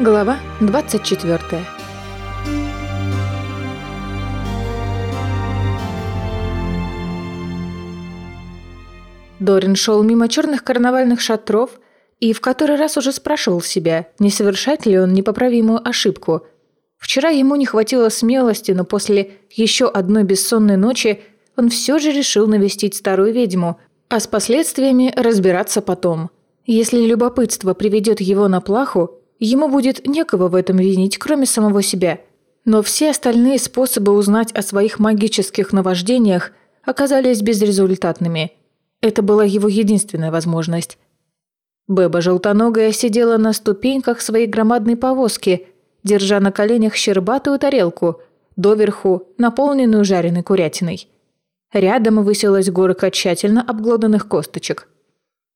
Глава 24 Дорин шел мимо черных карнавальных шатров и в который раз уже спрашивал себя, не совершает ли он непоправимую ошибку. Вчера ему не хватило смелости, но после еще одной бессонной ночи он все же решил навестить старую ведьму, а с последствиями разбираться потом. Если любопытство приведет его на плаху, ему будет некого в этом винить, кроме самого себя. Но все остальные способы узнать о своих магических наваждениях оказались безрезультатными. Это была его единственная возможность. Беба желтоногая сидела на ступеньках своей громадной повозки, держа на коленях щербатую тарелку, доверху наполненную жареной курятиной. Рядом высилась горка тщательно обглоданных косточек.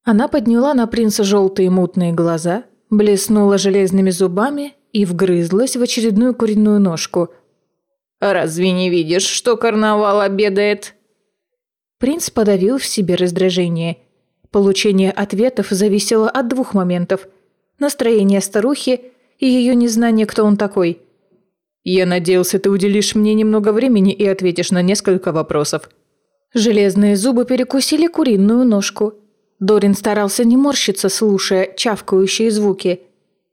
Она подняла на принца желтые мутные глаза, блеснула железными зубами и вгрызлась в очередную куриную ножку. «Разве не видишь, что карнавал обедает?» Принц подавил в себе раздражение. Получение ответов зависело от двух моментов – настроения старухи и ее незнание, кто он такой. «Я надеялся, ты уделишь мне немного времени и ответишь на несколько вопросов», Железные зубы перекусили куриную ножку. Дорин старался не морщиться, слушая чавкающие звуки.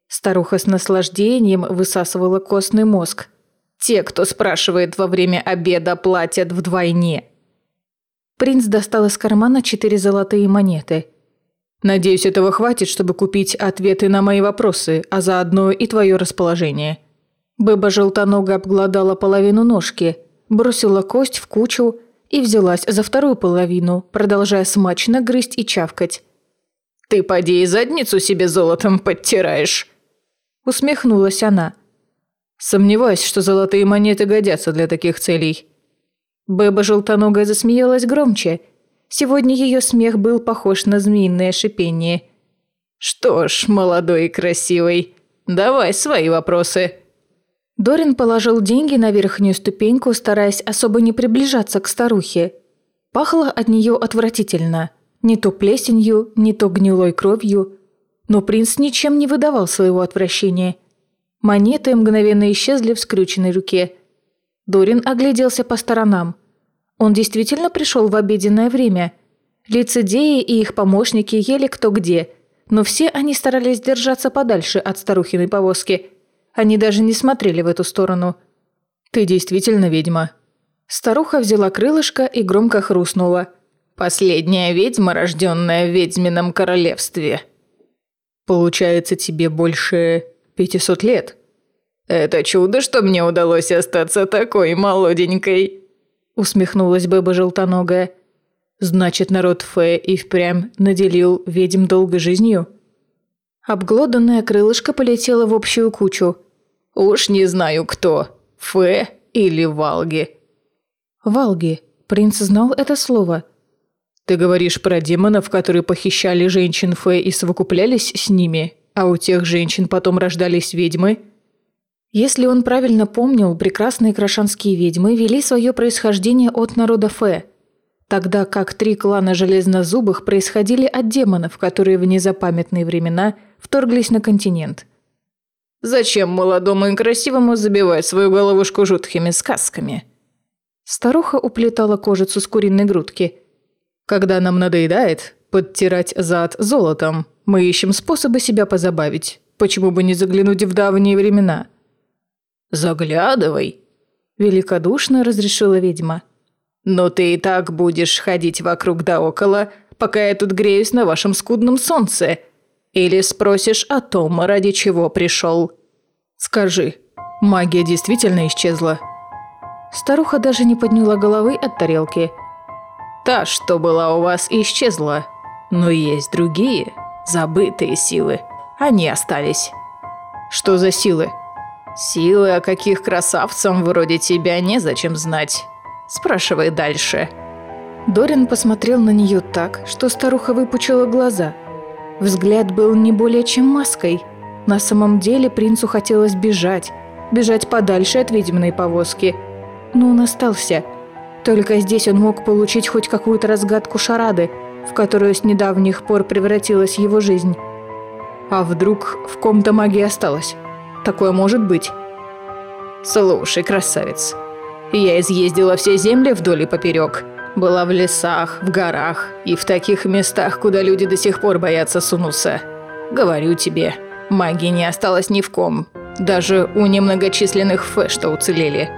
Старуха с наслаждением высасывала костный мозг. «Те, кто спрашивает во время обеда, платят вдвойне». Принц достал из кармана четыре золотые монеты. «Надеюсь, этого хватит, чтобы купить ответы на мои вопросы, а заодно и твое расположение». Быба желтонога обглодала половину ножки, бросила кость в кучу и взялась за вторую половину, продолжая смачно грызть и чавкать. «Ты поди и задницу себе золотом подтираешь!» Усмехнулась она. «Сомневаюсь, что золотые монеты годятся для таких целей». Бэба желтоногая засмеялась громче. Сегодня ее смех был похож на змеиное шипение. «Что ж, молодой и красивый, давай свои вопросы». Дорин положил деньги на верхнюю ступеньку, стараясь особо не приближаться к старухе. Пахло от нее отвратительно. Не то плесенью, не то гнилой кровью. Но принц ничем не выдавал своего отвращения. Монеты мгновенно исчезли в скрюченной руке. Дорин огляделся по сторонам. Он действительно пришел в обеденное время. Лицедеи и их помощники ели кто где, но все они старались держаться подальше от старухиной повозки – они даже не смотрели в эту сторону. «Ты действительно ведьма». Старуха взяла крылышко и громко хрустнула. «Последняя ведьма, рожденная в ведьмином королевстве». «Получается, тебе больше пятисот лет?» «Это чудо, что мне удалось остаться такой молоденькой», усмехнулась Бэба Желтоногая. «Значит, народ Фэ и впрямь наделил ведьм долгой жизнью?» Обглоданное крылышко полетело в общую кучу. «Уж не знаю кто, Фе или Валги». «Валги. Принц знал это слово». «Ты говоришь про демонов, которые похищали женщин Фе и совокуплялись с ними, а у тех женщин потом рождались ведьмы?» Если он правильно помнил, прекрасные крашанские ведьмы вели свое происхождение от народа Фе, тогда как три клана Железнозубых происходили от демонов, которые в незапамятные времена вторглись на континент – Зачем молодому и красивому забивать свою головушку жуткими сказками? Старуха уплетала кожицу с куриной грудки. Когда нам надоедает подтирать зад золотом, мы ищем способы себя позабавить. Почему бы не заглянуть в давние времена? Заглядывай, великодушно разрешила ведьма. Но ты и так будешь ходить вокруг да около, пока я тут греюсь на вашем скудном солнце – или спросишь о том, ради чего пришел. Скажи, магия действительно исчезла?» Старуха даже не подняла головы от тарелки. «Та, что была у вас, исчезла. Но есть другие, забытые силы. Они остались». «Что за силы?» «Силы, о каких красавцам вроде тебя незачем знать. Спрашивай дальше». Дорин посмотрел на нее так, что старуха выпучила глаза – Взгляд был не более чем маской. На самом деле принцу хотелось бежать, бежать подальше от ведьминой повозки. Но он остался. Только здесь он мог получить хоть какую-то разгадку шарады, в которую с недавних пор превратилась его жизнь. А вдруг в ком-то магия осталась? Такое может быть. Слушай, красавец, я изъездила все земли вдоль и поперек. Была в лесах, в горах и в таких местах, куда люди до сих пор боятся сунуться. Говорю тебе, магии не осталось ни в ком. Даже у немногочисленных фэ, что уцелели.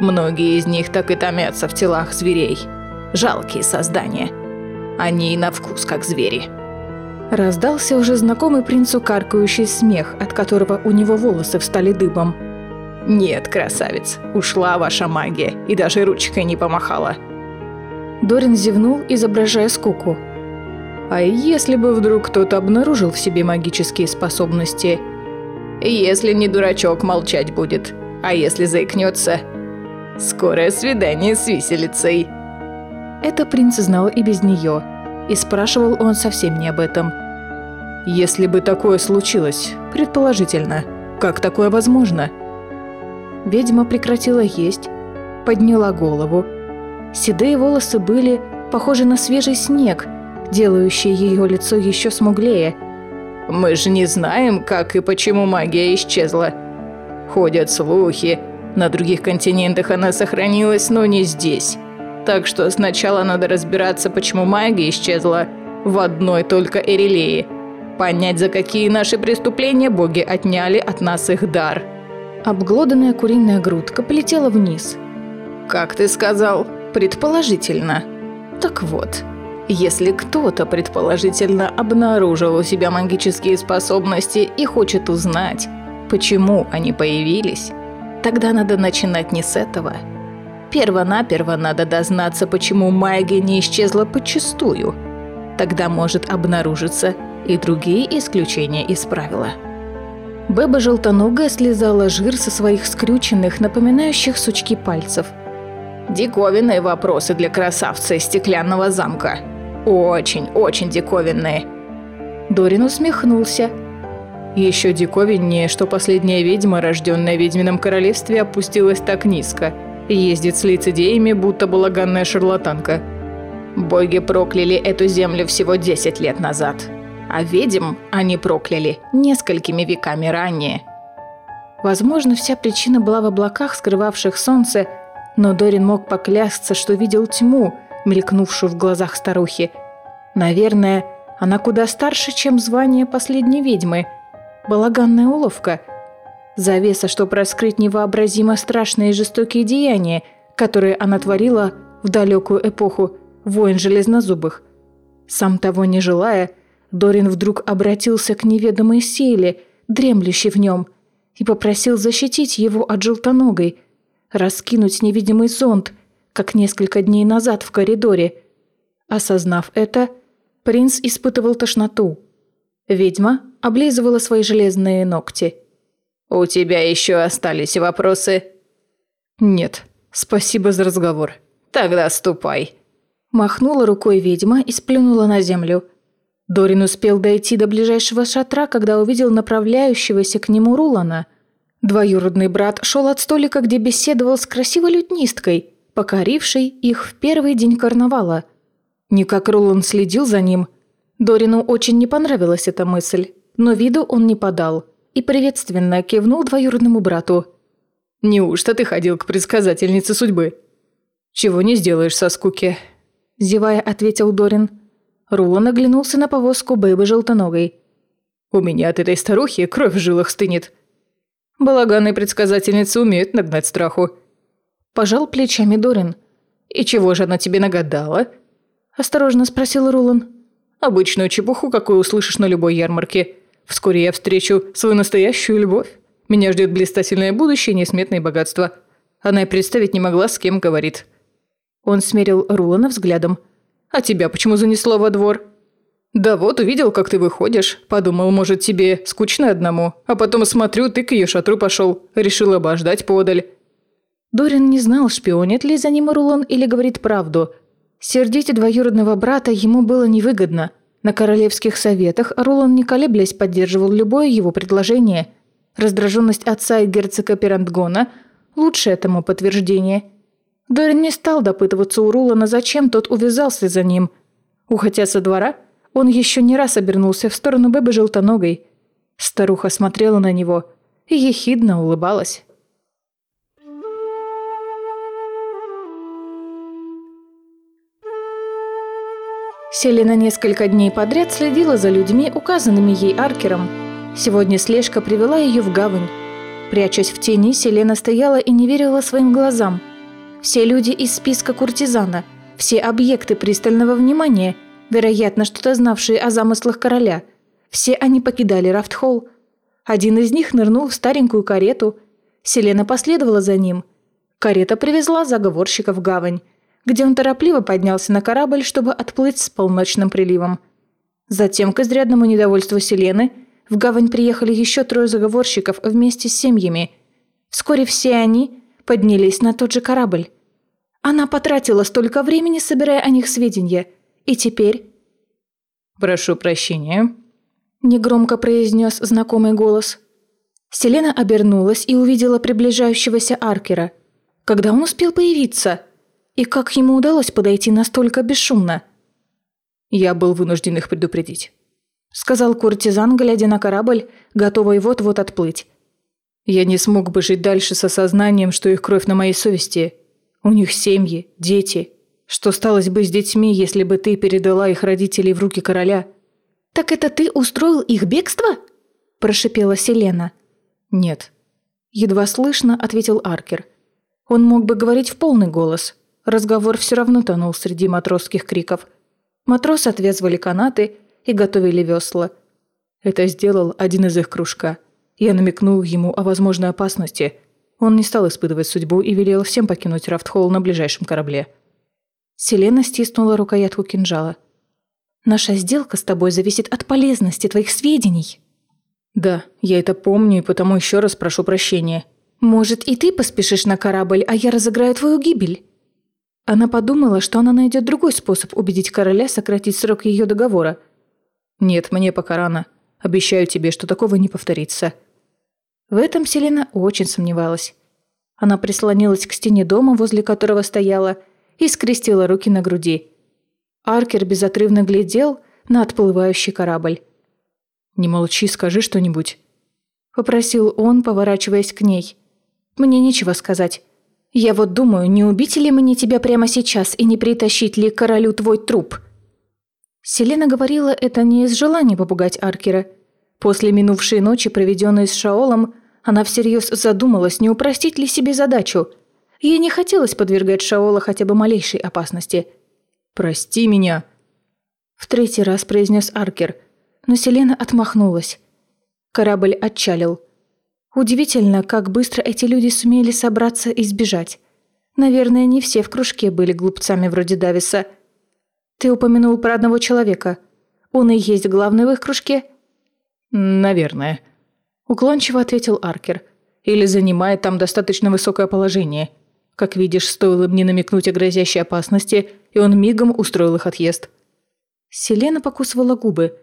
Многие из них так и томятся в телах зверей. Жалкие создания. Они и на вкус как звери. Раздался уже знакомый принцу каркающий смех, от которого у него волосы встали дыбом. «Нет, красавец, ушла ваша магия и даже ручкой не помахала». Дорин зевнул, изображая скуку. «А если бы вдруг кто-то обнаружил в себе магические способности?» «Если не дурачок, молчать будет. А если заикнется, скорое свидание с виселицей». Это принц знал и без нее, и спрашивал он совсем не об этом. «Если бы такое случилось, предположительно, как такое возможно?» Ведьма прекратила есть, подняла голову. Седые волосы были похожи на свежий снег, делающий ее лицо еще смуглее. «Мы же не знаем, как и почему магия исчезла. Ходят слухи, на других континентах она сохранилась, но не здесь. Так что сначала надо разбираться, почему магия исчезла в одной только Эрелее. Понять, за какие наши преступления боги отняли от нас их дар». Обглоданная куриная грудка полетела вниз. «Как ты сказал? Предположительно. Так вот, если кто-то предположительно обнаружил у себя магические способности и хочет узнать, почему они появились, тогда надо начинать не с этого. Первонаперво надо дознаться, почему магия не исчезла подчистую. Тогда может обнаружиться и другие исключения из правила. Беба желтоногая слезала жир со своих скрюченных, напоминающих сучки пальцев. Диковинные вопросы для красавца из стеклянного замка. Очень, очень диковинные. Дорин усмехнулся. Еще диковиннее, что последняя ведьма, рожденная в ведьмином королевстве, опустилась так низко ездит с лицедеями, будто балаганная шарлатанка. Боги прокляли эту землю всего 10 лет назад а ведьм они прокляли несколькими веками ранее. Возможно, вся причина была в облаках, скрывавших солнце, но Дорин мог поклясться, что видел тьму, мелькнувшую в глазах старухи. Наверное, она куда старше, чем звание последней ведьмы. Балаганная уловка. Завеса, чтобы раскрыть невообразимо страшные и жестокие деяния, которые она творила в далекую эпоху воин железнозубых. Сам того не желая, Дорин вдруг обратился к неведомой силе, дремлющей в нем, и попросил защитить его от желтоногой, раскинуть невидимый зонт, как несколько дней назад в коридоре. Осознав это, принц испытывал тошноту. Ведьма облизывала свои железные ногти. «У тебя еще остались вопросы?» «Нет, спасибо за разговор». «Тогда ступай». Махнула рукой ведьма и сплюнула на землю – Дорин успел дойти до ближайшего шатра, когда увидел направляющегося к нему Рулана. Двоюродный брат шел от столика, где беседовал с красивой лютнисткой, покорившей их в первый день карнавала. Никак Рулан следил за ним. Дорину очень не понравилась эта мысль, но виду он не подал и приветственно кивнул двоюродному брату. «Неужто ты ходил к предсказательнице судьбы?» «Чего не сделаешь со скуки?» Зевая, ответил Дорин. Рулан оглянулся на повозку Бэйбы желтоногой. «У меня от этой старухи кровь в жилах стынет». Балаганные предсказательницы умеют нагнать страху. Пожал плечами Дорин. «И чего же она тебе нагадала?» Осторожно спросил Рулан. «Обычную чепуху, какую услышишь на любой ярмарке. Вскоре я встречу свою настоящую любовь. Меня ждет блистательное будущее и несметные богатства. Она и представить не могла, с кем говорит». Он смерил Рулана взглядом. А тебя почему занесло во двор?» «Да вот, увидел, как ты выходишь. Подумал, может, тебе скучно одному. А потом смотрю, ты к ее шатру пошел. Решил обождать подаль». Дорин не знал, шпионит ли за ним Рулан или говорит правду. Сердить двоюродного брата ему было невыгодно. На королевских советах Рулан, не колеблясь, поддерживал любое его предложение. Раздраженность отца и герцога Пирантгона – лучшее тому подтверждение – Дорин не стал допытываться у Рулана, зачем тот увязался за ним. Уходя со двора, он еще не раз обернулся в сторону Бэбы желтоногой. Старуха смотрела на него, и ехидно улыбалась. Селена несколько дней подряд следила за людьми, указанными ей Аркером. Сегодня слежка привела ее в гавань. Прячась в тени, Селена стояла и не верила своим глазам. Все люди из списка куртизана, все объекты пристального внимания, вероятно, что-то знавшие о замыслах короля, все они покидали Рафтхолл. Один из них нырнул в старенькую карету. Селена последовала за ним. Карета привезла заговорщика в гавань где он торопливо поднялся на корабль, чтобы отплыть с полночным приливом. Затем, к изрядному недовольству Селены, в гавань приехали еще трое заговорщиков вместе с семьями. Вскоре все они поднялись на тот же корабль. Она потратила столько времени, собирая о них сведения, и теперь... «Прошу прощения», – негромко произнес знакомый голос. Селена обернулась и увидела приближающегося Аркера. Когда он успел появиться – и как ему удалось подойти настолько бесшумно? Я был вынужден их предупредить. Сказал куртизан, глядя на корабль, готовый вот-вот отплыть. Я не смог бы жить дальше с осознанием, что их кровь на моей совести. У них семьи, дети. Что сталось бы с детьми, если бы ты передала их родителей в руки короля? «Так это ты устроил их бегство?» – прошипела Селена. «Нет». Едва слышно, ответил Аркер. Он мог бы говорить в полный голос, Разговор все равно тонул среди матросских криков. Матросы отвязывали канаты и готовили весла. Это сделал один из их кружка. Я намекнул ему о возможной опасности. Он не стал испытывать судьбу и велел всем покинуть Рафтхолл на ближайшем корабле. Селена стиснула рукоятку кинжала. «Наша сделка с тобой зависит от полезности твоих сведений». «Да, я это помню и потому еще раз прошу прощения». «Может, и ты поспешишь на корабль, а я разыграю твою гибель?» Она подумала, что она найдет другой способ убедить короля сократить срок ее договора. «Нет, мне пока рано. Обещаю тебе, что такого не повторится». В этом Селена очень сомневалась. Она прислонилась к стене дома, возле которого стояла, и скрестила руки на груди. Аркер безотрывно глядел на отплывающий корабль. «Не молчи, скажи что-нибудь», — попросил он, поворачиваясь к ней. «Мне нечего сказать. Я вот думаю, не убить ли мне тебя прямо сейчас и не притащить ли королю твой труп?» Селена говорила это не из желания попугать Аркера. После минувшей ночи, проведенной с Шаолом, она всерьез задумалась, не упростить ли себе задачу. Ей не хотелось подвергать Шаола хотя бы малейшей опасности. «Прости меня!» В третий раз произнес Аркер, но Селена отмахнулась. Корабль отчалил. Удивительно, как быстро эти люди сумели собраться и сбежать. Наверное, не все в кружке были глупцами вроде Дависа. Ты упомянул про одного человека. Он и есть главный в их кружке? Наверное. Уклончиво ответил Аркер. Или занимает там достаточно высокое положение. Как видишь, стоило мне намекнуть о грозящей опасности, и он мигом устроил их отъезд. Селена покусывала губы.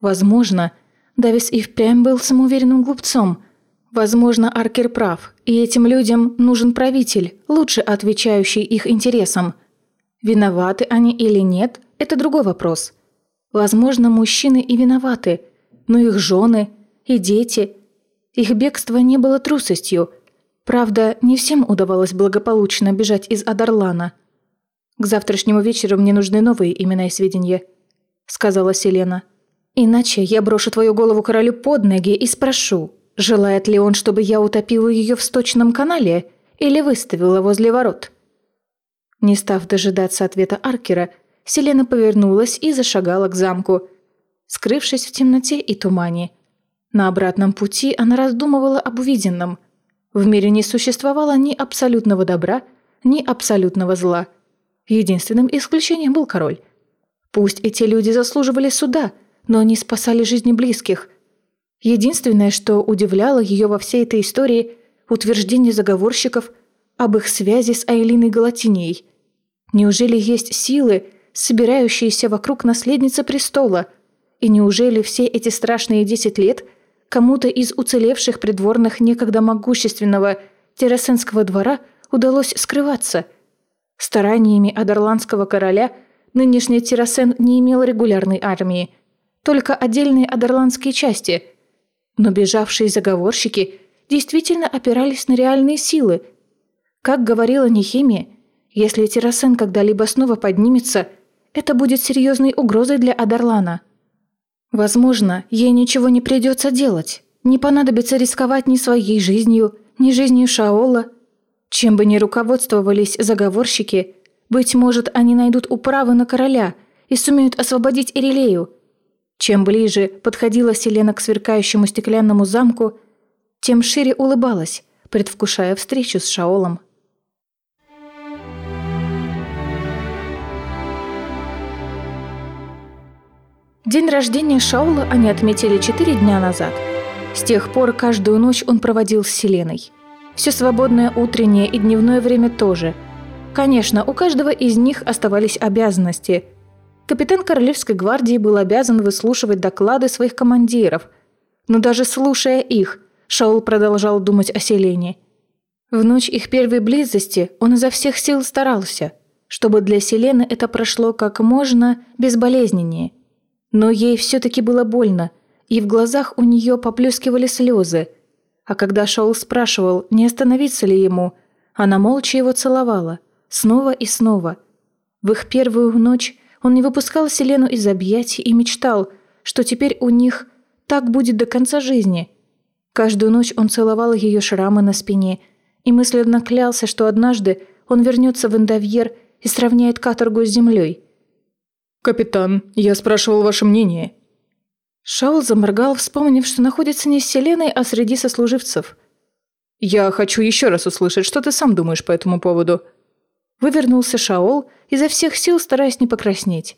Возможно, Давис и впрямь был самоуверенным глупцом – Возможно, Аркер прав, и этим людям нужен правитель, лучше отвечающий их интересам. Виноваты они или нет – это другой вопрос. Возможно, мужчины и виноваты, но их жены и дети. Их бегство не было трусостью. Правда, не всем удавалось благополучно бежать из Адарлана. «К завтрашнему вечеру мне нужны новые имена и сведения», – сказала Селена. «Иначе я брошу твою голову королю под ноги и спрошу, Желает ли он, чтобы я утопила ее в сточном канале или выставила возле ворот? Не став дожидаться ответа Аркера, Селена повернулась и зашагала к замку, скрывшись в темноте и тумане. На обратном пути она раздумывала об увиденном. В мире не существовало ни абсолютного добра, ни абсолютного зла. Единственным исключением был король. Пусть эти люди заслуживали суда, но они спасали жизни близких, Единственное, что удивляло ее во всей этой истории – утверждение заговорщиков об их связи с Айлиной Галатинией. Неужели есть силы, собирающиеся вокруг наследницы престола? И неужели все эти страшные десять лет кому-то из уцелевших придворных некогда могущественного Террасенского двора удалось скрываться? Стараниями Адерландского короля нынешний Террасен не имел регулярной армии, только отдельные адерландские части – но бежавшие заговорщики действительно опирались на реальные силы. Как говорила Нехемия, если Террасен когда-либо снова поднимется, это будет серьезной угрозой для Адарлана. Возможно, ей ничего не придется делать. Не понадобится рисковать ни своей жизнью, ни жизнью Шаола. Чем бы ни руководствовались заговорщики, быть может, они найдут управы на короля и сумеют освободить Ирилею. Чем ближе подходила Селена к сверкающему стеклянному замку, тем шире улыбалась, предвкушая встречу с Шаолом. День рождения Шаула они отметили четыре дня назад. С тех пор каждую ночь он проводил с Селеной. Все свободное утреннее и дневное время тоже. Конечно, у каждого из них оставались обязанности. Капитан Королевской гвардии был обязан выслушивать доклады своих командиров. Но даже слушая их, Шаул продолжал думать о Селене. В ночь их первой близости он изо всех сил старался, чтобы для Селены это прошло как можно безболезненнее – но ей все-таки было больно, и в глазах у нее поплескивали слезы. А когда Шаул спрашивал, не остановиться ли ему, она молча его целовала, снова и снова. В их первую ночь он не выпускал Селену из объятий и мечтал, что теперь у них так будет до конца жизни. Каждую ночь он целовал ее шрамы на спине и мысленно клялся, что однажды он вернется в Индавьер и сравняет каторгу с землей – «Капитан, я спрашивал ваше мнение». Шаул заморгал, вспомнив, что находится не с Селеной, а среди сослуживцев. «Я хочу еще раз услышать, что ты сам думаешь по этому поводу». Вывернулся Шаол, изо всех сил стараясь не покраснеть.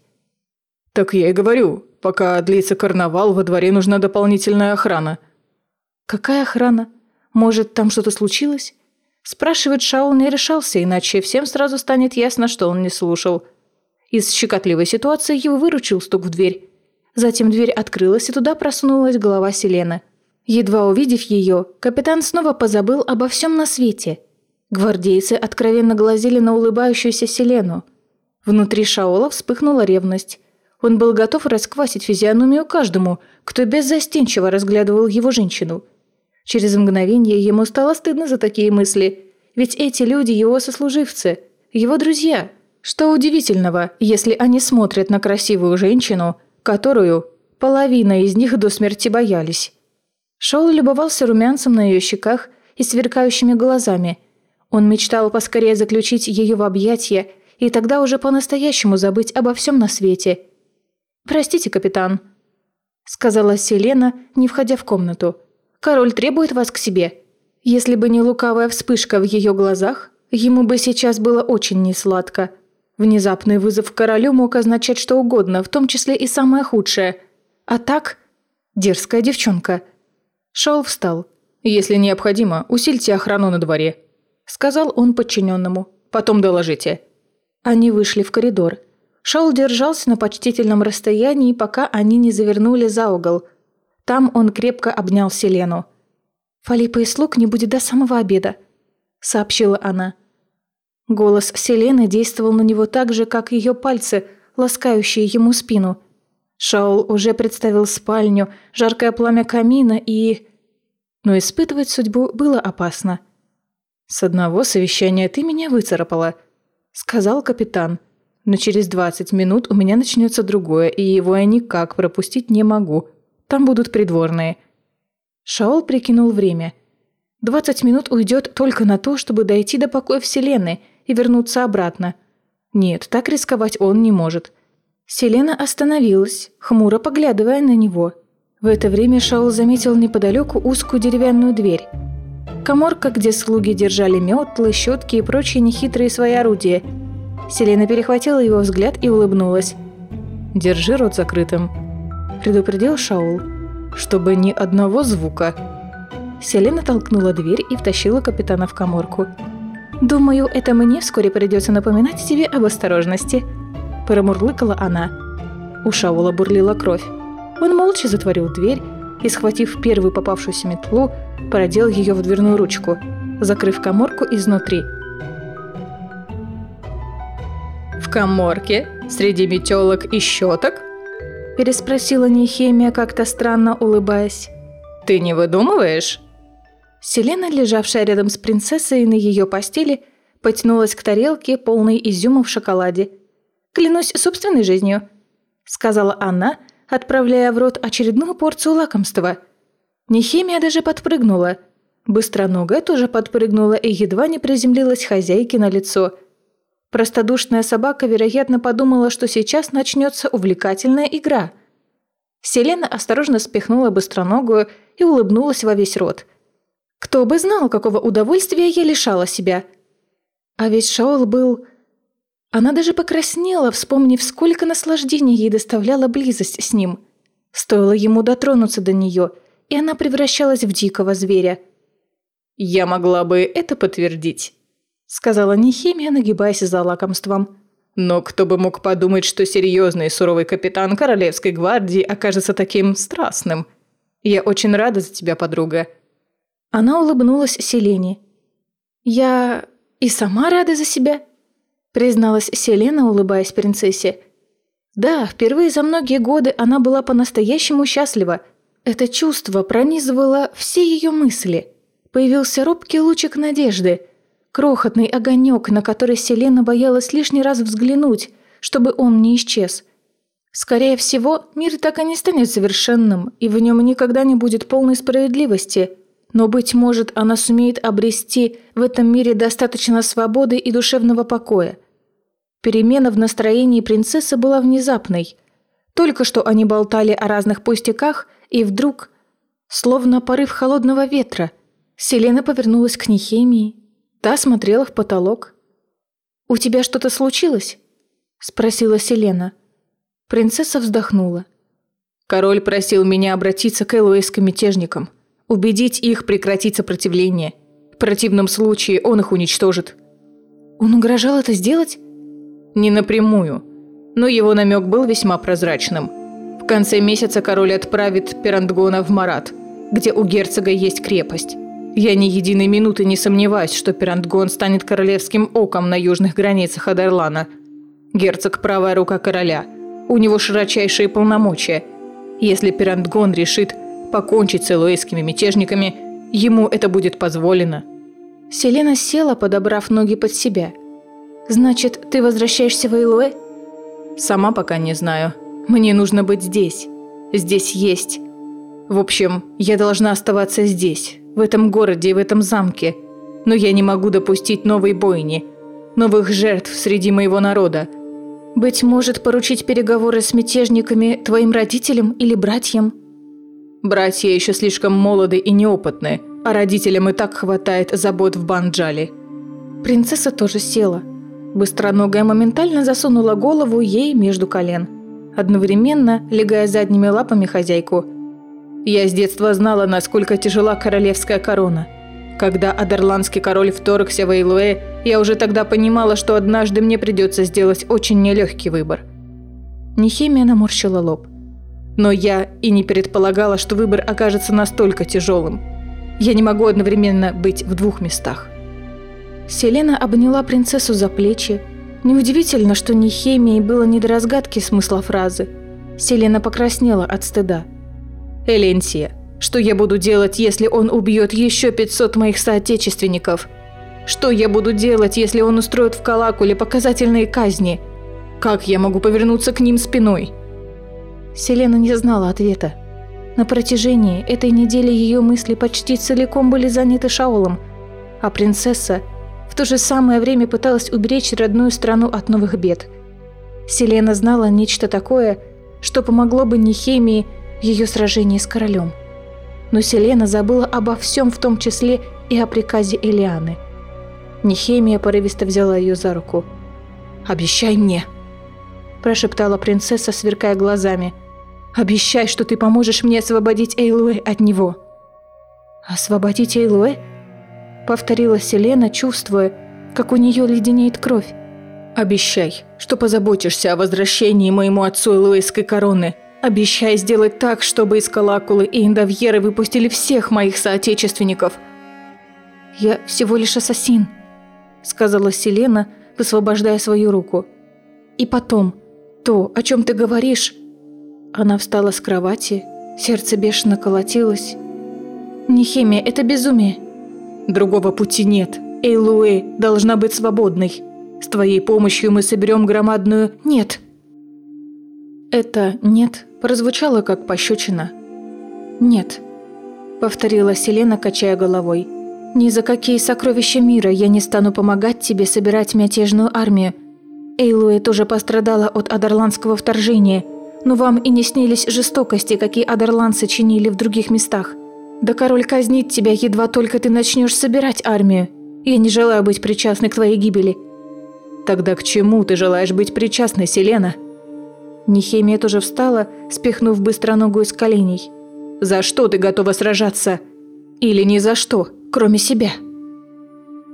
«Так я и говорю, пока длится карнавал, во дворе нужна дополнительная охрана». «Какая охрана? Может, там что-то случилось?» Спрашивать Шаул не решался, иначе всем сразу станет ясно, что он не слушал – из щекотливой ситуации его выручил стук в дверь. Затем дверь открылась, и туда просунулась голова Селены. Едва увидев ее, капитан снова позабыл обо всем на свете. Гвардейцы откровенно глазели на улыбающуюся Селену. Внутри Шаола вспыхнула ревность. Он был готов расквасить физиономию каждому, кто беззастенчиво разглядывал его женщину. Через мгновение ему стало стыдно за такие мысли, ведь эти люди его сослуживцы, его друзья – что удивительного, если они смотрят на красивую женщину, которую половина из них до смерти боялись. Шоу любовался румянцем на ее щеках и сверкающими глазами. Он мечтал поскорее заключить ее в объятия и тогда уже по-настоящему забыть обо всем на свете. «Простите, капитан», — сказала Селена, не входя в комнату. «Король требует вас к себе». Если бы не лукавая вспышка в ее глазах, ему бы сейчас было очень несладко. Внезапный вызов королю мог означать что угодно, в том числе и самое худшее. А так... Дерзкая девчонка. Шаул встал. «Если необходимо, усильте охрану на дворе», — сказал он подчиненному. «Потом доложите». Они вышли в коридор. Шаул держался на почтительном расстоянии, пока они не завернули за угол. Там он крепко обнял Селену. «Фалипа и слуг не будет до самого обеда», — сообщила она. Голос Селены действовал на него так же, как ее пальцы, ласкающие ему спину. Шаул уже представил спальню, жаркое пламя камина и... Но испытывать судьбу было опасно. «С одного совещания ты меня выцарапала», — сказал капитан. «Но через 20 минут у меня начнется другое, и его я никак пропустить не могу. Там будут придворные». Шаул прикинул время. «20 минут уйдет только на то, чтобы дойти до покоя Вселенной», и вернуться обратно. Нет, так рисковать он не может. Селена остановилась, хмуро поглядывая на него. В это время Шаул заметил неподалеку узкую деревянную дверь. Коморка, где слуги держали метлы, щетки и прочие нехитрые свои орудия. Селена перехватила его взгляд и улыбнулась. «Держи рот закрытым», – предупредил Шаул. «Чтобы ни одного звука». Селена толкнула дверь и втащила капитана в коморку. «Думаю, это мне вскоре придется напоминать тебе об осторожности», – промурлыкала она. У Шаула бурлила кровь. Он молча затворил дверь и, схватив первую попавшуюся метлу, продел ее в дверную ручку, закрыв коморку изнутри. «В коморке? Среди метелок и щеток?» – переспросила Нехемия, как-то странно улыбаясь. «Ты не выдумываешь?» Селена, лежавшая рядом с принцессой на ее постели, потянулась к тарелке, полной изюма в шоколаде. «Клянусь собственной жизнью», — сказала она, отправляя в рот очередную порцию лакомства. Нехимия даже подпрыгнула. Быстроногая тоже подпрыгнула и едва не приземлилась хозяйке на лицо. Простодушная собака, вероятно, подумала, что сейчас начнется увлекательная игра. Селена осторожно спихнула быстроногую и улыбнулась во весь рот. Кто бы знал, какого удовольствия я лишала себя. А ведь Шаол был... Она даже покраснела, вспомнив, сколько наслаждения ей доставляла близость с ним. Стоило ему дотронуться до нее, и она превращалась в дикого зверя. «Я могла бы это подтвердить», — сказала Нехимия, нагибаясь за лакомством. «Но кто бы мог подумать, что серьезный суровый капитан Королевской гвардии окажется таким страстным? Я очень рада за тебя, подруга». Она улыбнулась Селене. «Я и сама рада за себя», призналась Селена, улыбаясь принцессе. Да, впервые за многие годы она была по-настоящему счастлива. Это чувство пронизывало все ее мысли. Появился робкий лучик надежды, крохотный огонек, на который Селена боялась лишний раз взглянуть, чтобы он не исчез. Скорее всего, мир так и не станет совершенным, и в нем никогда не будет полной справедливости. Но, быть может, она сумеет обрести в этом мире достаточно свободы и душевного покоя. Перемена в настроении принцессы была внезапной. Только что они болтали о разных пустяках, и вдруг, словно порыв холодного ветра, Селена повернулась к Нехемии. Та смотрела в потолок. «У тебя что-то случилось?» – спросила Селена. Принцесса вздохнула. «Король просил меня обратиться к элуэйским мятежникам, убедить их прекратить сопротивление. В противном случае он их уничтожит». «Он угрожал это сделать?» Не напрямую, но его намек был весьма прозрачным. В конце месяца король отправит Пирандгона в Марат, где у герцога есть крепость. Я ни единой минуты не сомневаюсь, что Пирандгон станет королевским оком на южных границах Адерлана. Герцог – правая рука короля. У него широчайшие полномочия. Если Пирандгон решит покончить с элуэйскими мятежниками, ему это будет позволено. Селена села, подобрав ноги под себя – «Значит, ты возвращаешься в Эйлуэ?» «Сама пока не знаю. Мне нужно быть здесь. Здесь есть. В общем, я должна оставаться здесь, в этом городе и в этом замке. Но я не могу допустить новой бойни, новых жертв среди моего народа. Быть может, поручить переговоры с мятежниками твоим родителям или братьям?» Братья еще слишком молоды и неопытны, а родителям и так хватает забот в Банджале. Принцесса тоже села – Быстроногая моментально засунула голову ей между колен, одновременно легая задними лапами хозяйку. «Я с детства знала, насколько тяжела королевская корона. Когда Адерландский король вторгся в Эйлуэ, я уже тогда понимала, что однажды мне придется сделать очень нелегкий выбор». Нехимия наморщила лоб. «Но я и не предполагала, что выбор окажется настолько тяжелым. Я не могу одновременно быть в двух местах». Селена обняла принцессу за плечи. Неудивительно, что ни хемии было не до разгадки смысла фразы. Селена покраснела от стыда. «Эленсия, что я буду делать, если он убьет еще 500 моих соотечественников? Что я буду делать, если он устроит в Калакуле показательные казни? Как я могу повернуться к ним спиной?» Селена не знала ответа. На протяжении этой недели ее мысли почти целиком были заняты Шаолом, а принцесса – в то же самое время пыталась уберечь родную страну от новых бед. Селена знала нечто такое, что помогло бы Нехемии в ее сражении с королем. Но Селена забыла обо всем, в том числе и о приказе Элианы. Нехемия порывисто взяла ее за руку. «Обещай мне!» – прошептала принцесса, сверкая глазами. «Обещай, что ты поможешь мне освободить Эйлуэ от него!» «Освободить Эйлуэ?» повторила Селена, чувствуя, как у нее леденеет кровь. «Обещай, что позаботишься о возвращении моему отцу Элуэйской короны. Обещай сделать так, чтобы из Калакулы и Индовьеры выпустили всех моих соотечественников». «Я всего лишь ассасин», — сказала Селена, высвобождая свою руку. «И потом, то, о чем ты говоришь...» Она встала с кровати, сердце бешено колотилось. «Не химия, это безумие. Другого пути нет. Эйлуэ должна быть свободной. С твоей помощью мы соберем громадную «нет». Это «нет» прозвучало как пощечина. «Нет», — повторила Селена, качая головой. «Ни за какие сокровища мира я не стану помогать тебе собирать мятежную армию. Эйлуэ тоже пострадала от адерландского вторжения, но вам и не снились жестокости, какие адерландцы чинили в других местах. Да король казнит тебя, едва только ты начнешь собирать армию. Я не желаю быть причастной к твоей гибели». «Тогда к чему ты желаешь быть причастной, Селена?» Нехемия тоже встала, спихнув быстро ногу из коленей. «За что ты готова сражаться? Или ни за что, кроме себя?»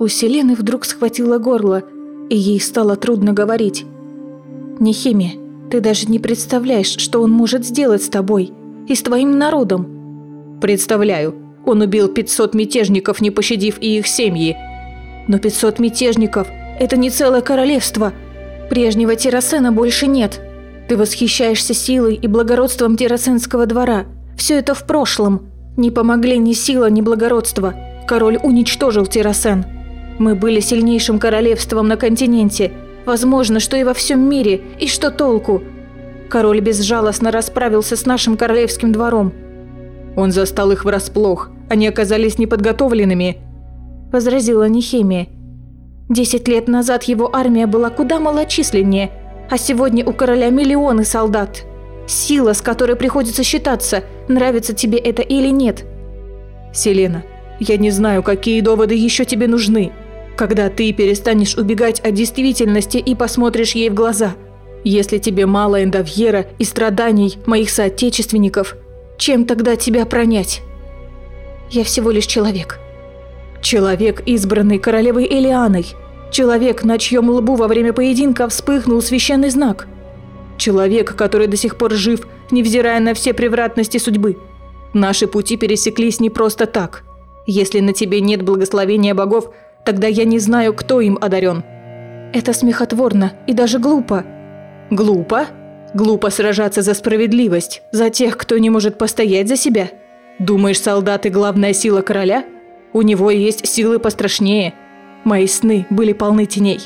У Селены вдруг схватило горло, и ей стало трудно говорить. «Нехемия, ты даже не представляешь, что он может сделать с тобой и с твоим народом». «Представляю. Он убил 500 мятежников, не пощадив и их семьи. Но 500 мятежников – это не целое королевство. Прежнего Террасена больше нет. Ты восхищаешься силой и благородством Террасенского двора. Все это в прошлом. Не помогли ни сила, ни благородство. Король уничтожил Террасен. Мы были сильнейшим королевством на континенте. Возможно, что и во всем мире. И что толку? Король безжалостно расправился с нашим королевским двором. Он застал их врасплох. Они оказались неподготовленными –– возразила Нехемия. «Десять лет назад его армия была куда малочисленнее, а сегодня у короля миллионы солдат. Сила, с которой приходится считаться, нравится тебе это или нет». «Селена, я не знаю, какие доводы еще тебе нужны, когда ты перестанешь убегать от действительности и посмотришь ей в глаза. Если тебе мало эндовьера и страданий моих соотечественников, чем тогда тебя пронять?» «Я всего лишь человек», Человек, избранный королевой Элианой. Человек, на чьем лбу во время поединка вспыхнул священный знак. Человек, который до сих пор жив, невзирая на все превратности судьбы. Наши пути пересеклись не просто так. Если на тебе нет благословения богов, тогда я не знаю, кто им одарен. Это смехотворно и даже глупо. Глупо? Глупо сражаться за справедливость, за тех, кто не может постоять за себя? Думаешь, солдаты – главная сила короля – у него есть силы пострашнее. Мои сны были полны теней.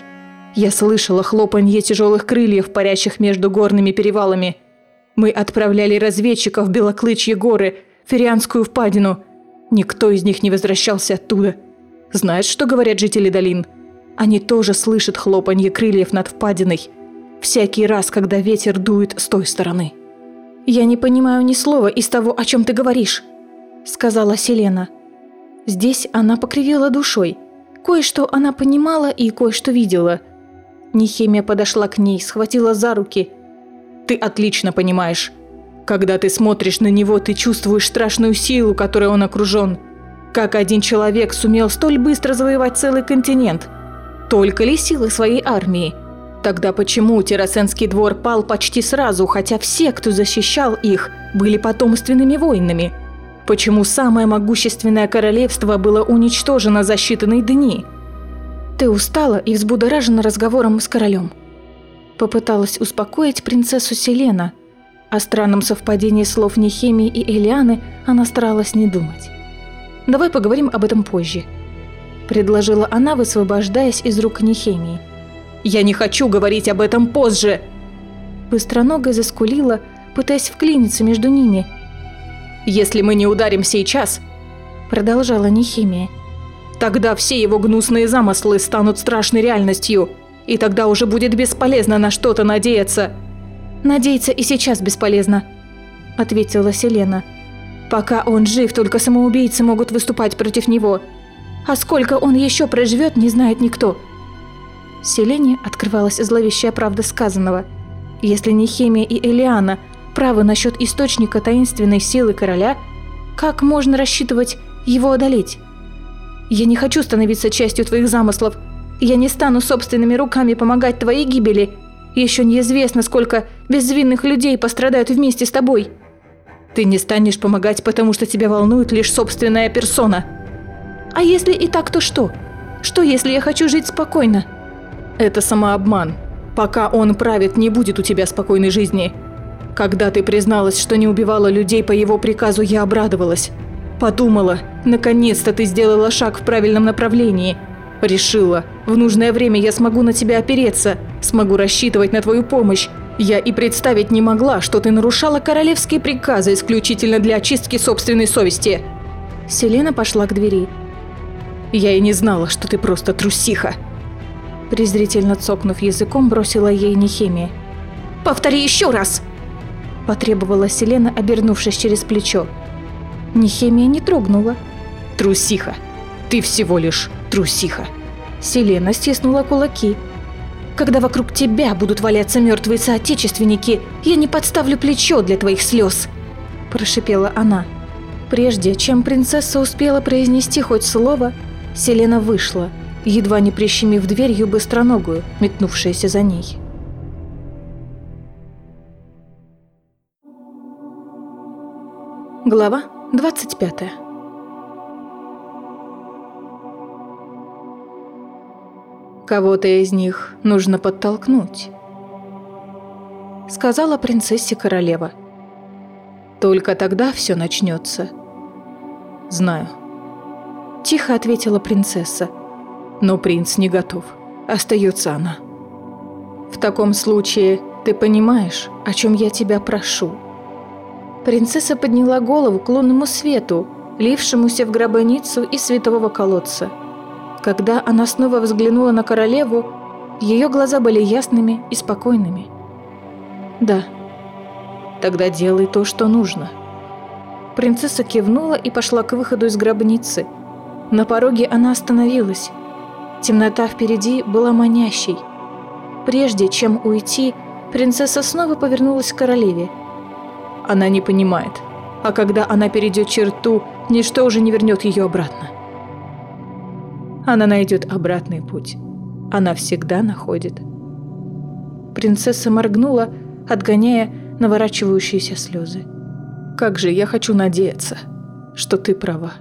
Я слышала хлопанье тяжелых крыльев, парящих между горными перевалами. Мы отправляли разведчиков в Белоклычьи горы, Ферианскую впадину. Никто из них не возвращался оттуда. Знаешь, что говорят жители долин? Они тоже слышат хлопанье крыльев над впадиной. Всякий раз, когда ветер дует с той стороны. «Я не понимаю ни слова из того, о чем ты говоришь», — сказала Селена. Здесь она покривила душой. Кое-что она понимала и кое-что видела. Нехемия подошла к ней, схватила за руки. «Ты отлично понимаешь. Когда ты смотришь на него, ты чувствуешь страшную силу, которой он окружен. Как один человек сумел столь быстро завоевать целый континент? Только ли силы своей армии? Тогда почему Террасенский двор пал почти сразу, хотя все, кто защищал их, были потомственными воинами?» Почему самое могущественное королевство было уничтожено за считанные дни? Ты устала и взбудоражена разговором с королем. Попыталась успокоить принцессу Селена. О странном совпадении слов Нехемии и Элианы она старалась не думать. «Давай поговорим об этом позже», – предложила она, высвобождаясь из рук Нехемии. «Я не хочу говорить об этом позже!» Быстроногая заскулила, пытаясь вклиниться между ними – если мы не ударим сейчас, продолжала Нехимия, тогда все его гнусные замыслы станут страшной реальностью, и тогда уже будет бесполезно на что-то надеяться. Надеяться и сейчас бесполезно, ответила Селена. Пока он жив, только самоубийцы могут выступать против него. А сколько он еще проживет, не знает никто. Селене открывалась зловещая правда сказанного. Если не Хемия и Элиана – право насчет источника таинственной силы короля, как можно рассчитывать его одолеть? Я не хочу становиться частью твоих замыслов. Я не стану собственными руками помогать твоей гибели. Еще неизвестно, сколько безвинных людей пострадают вместе с тобой. Ты не станешь помогать, потому что тебя волнует лишь собственная персона. А если и так, то что? Что, если я хочу жить спокойно? Это самообман. Пока он правит, не будет у тебя спокойной жизни. Когда ты призналась, что не убивала людей по его приказу, я обрадовалась. Подумала, наконец-то ты сделала шаг в правильном направлении. Решила, в нужное время я смогу на тебя опереться, смогу рассчитывать на твою помощь. Я и представить не могла, что ты нарушала королевские приказы исключительно для очистки собственной совести. Селена пошла к двери. Я и не знала, что ты просто трусиха. Презрительно цокнув языком, бросила ей Нехемия. «Повтори еще раз!» Потребовала Селена, обернувшись через плечо. Нехемия не трогнула. «Трусиха! Ты всего лишь трусиха!» Селена стиснула кулаки. «Когда вокруг тебя будут валяться мертвые соотечественники, я не подставлю плечо для твоих слез!» Прошипела она. Прежде чем принцесса успела произнести хоть слово, Селена вышла, едва не прищемив дверью быстроногую, метнувшуюся за ней. Глава 25 «Кого-то из них нужно подтолкнуть», — сказала принцессе королева. «Только тогда все начнется». «Знаю», — тихо ответила принцесса. «Но принц не готов. Остается она». «В таком случае ты понимаешь, о чем я тебя прошу?» Принцесса подняла голову к лунному свету, лившемуся в гробаницу из светового колодца. Когда она снова взглянула на королеву, ее глаза были ясными и спокойными. «Да, тогда делай то, что нужно». Принцесса кивнула и пошла к выходу из гробницы. На пороге она остановилась. Темнота впереди была манящей. Прежде чем уйти, принцесса снова повернулась к королеве – она не понимает. А когда она перейдет черту, ничто уже не вернет ее обратно. Она найдет обратный путь. Она всегда находит. Принцесса моргнула, отгоняя наворачивающиеся слезы. «Как же я хочу надеяться, что ты права».